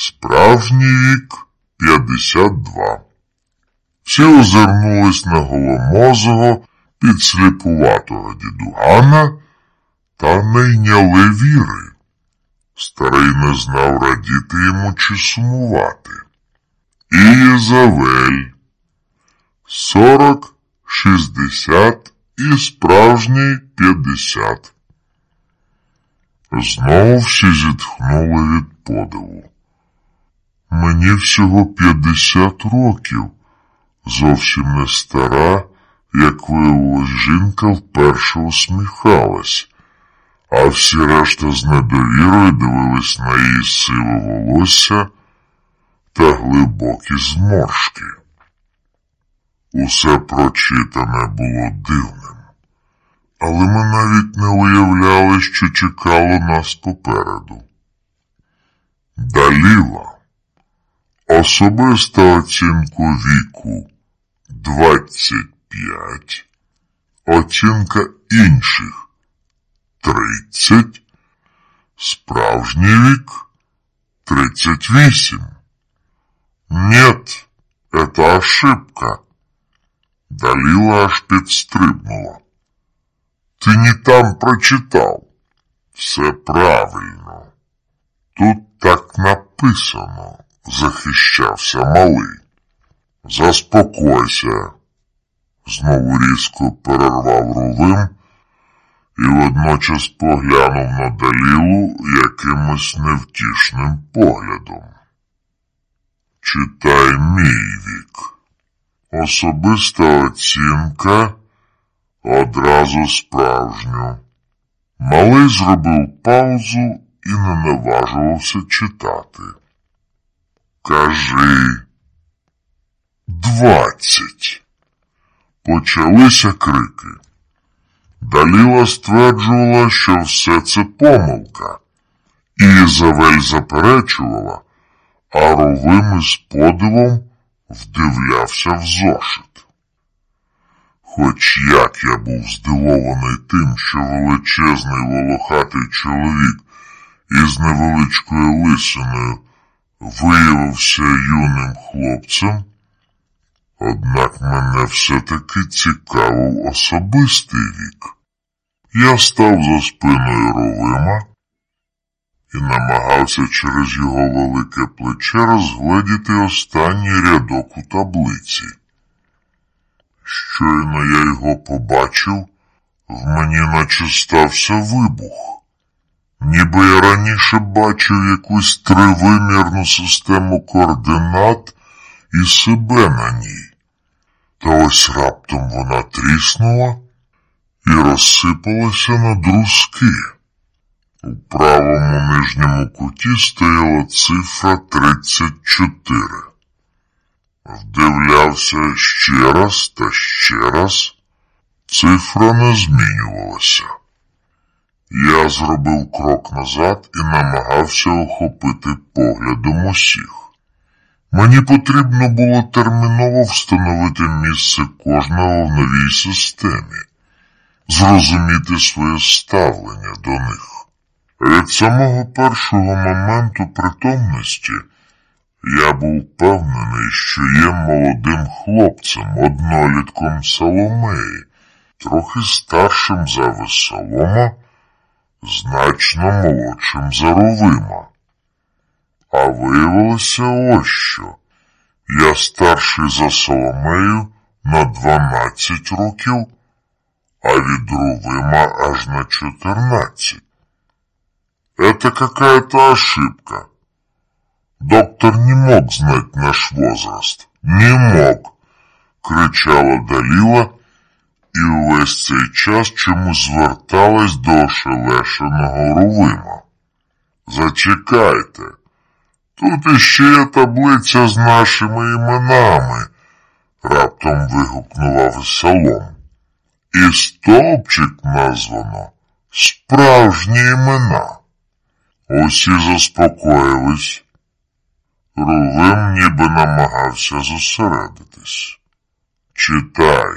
Справжній вік 52. Всі озирнулись на голомозого, підсліпуватого дідугана та не йняли віри. Старий не знав радіти йому чи сумувати. І Єзавель. Сорок, шістдесят і справжній п'ятдесят. Знову всі зітхнули від подиву. Мені всього п'ятдесят років, зовсім не стара, як виявилось, жінка вперше усміхалась, а всі решта з недовірою дивились на її сиве волосся та глибокі зморшки. Усе прочитане було дивним, але ми навіть не уявляли, що чекало нас попереду. Даліла. Особиста оцінку віку 25, оцінка інших 30, справжній вік 38. Нет, это ошибка. Далила аж підстрибнула. Ти не там прочитав. Все правильно. Тут так написано, Захищався малий. Заспокойся, знову різко перервав Рувим і водночас поглянув на Далілу якимось невтішним поглядом. Читай мій вік. Особиста оцінка одразу справжню. Малий зробив паузу і не наважувався читати. Кажи. Двадцять. Почалися крики. Даліла стверджувала, що все це помилка, і Ізавель заперечувала, а Ровим із подивом вдивлявся в зошит. Хоч як я був здивований тим, що величезний волохатий чоловік із невеличкою лисиною виявився юним хлопцем, однак мене все-таки цікавив особистий вік. Я став за спиною Ровима і намагався через його велике плече розгледіти останній рядок у таблиці. Щойно я його побачив, в мені наче стався вибух. Ніби я раніше бачив якусь тривимірну систему координат і себе на ній. Та ось раптом вона тріснула і розсипалася на друзки. У правому нижньому куті стояла цифра 34. Вдивлявся ще раз та ще раз. Цифра не змінювалася. Я зробив крок назад і намагався охопити поглядом усіх. Мені потрібно було терміново встановити місце кожного в новій системі, зрозуміти своє ставлення до них. Від самого першого моменту притомності я був впевнений, що є молодим хлопцем, однолітком Соломеї, трохи старшим за Весолома, значно молодшим за Рувима. А виявилося ось що. Я старший за Соломею на дванадцять років, а від Рувима аж на чотирнадцять. Это какая-то ошибка. Доктор не мог знать наш возраст. Не мог, кричала Даліла і увесь цей час чомусь зверталась до ошелешеного Рувима. Зачекайте, тут іще є таблиця з нашими іменами, раптом вигукнув Весолом. І стовпчик названо справжні імена. Усі заспокоїлись. Рувим ніби намагався зосередитись. Читай,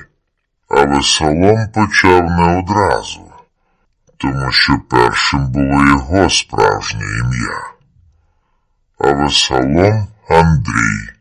але Солом почав не одразу, тому що першим було його справжнє ім'я. а Весолом Андрій.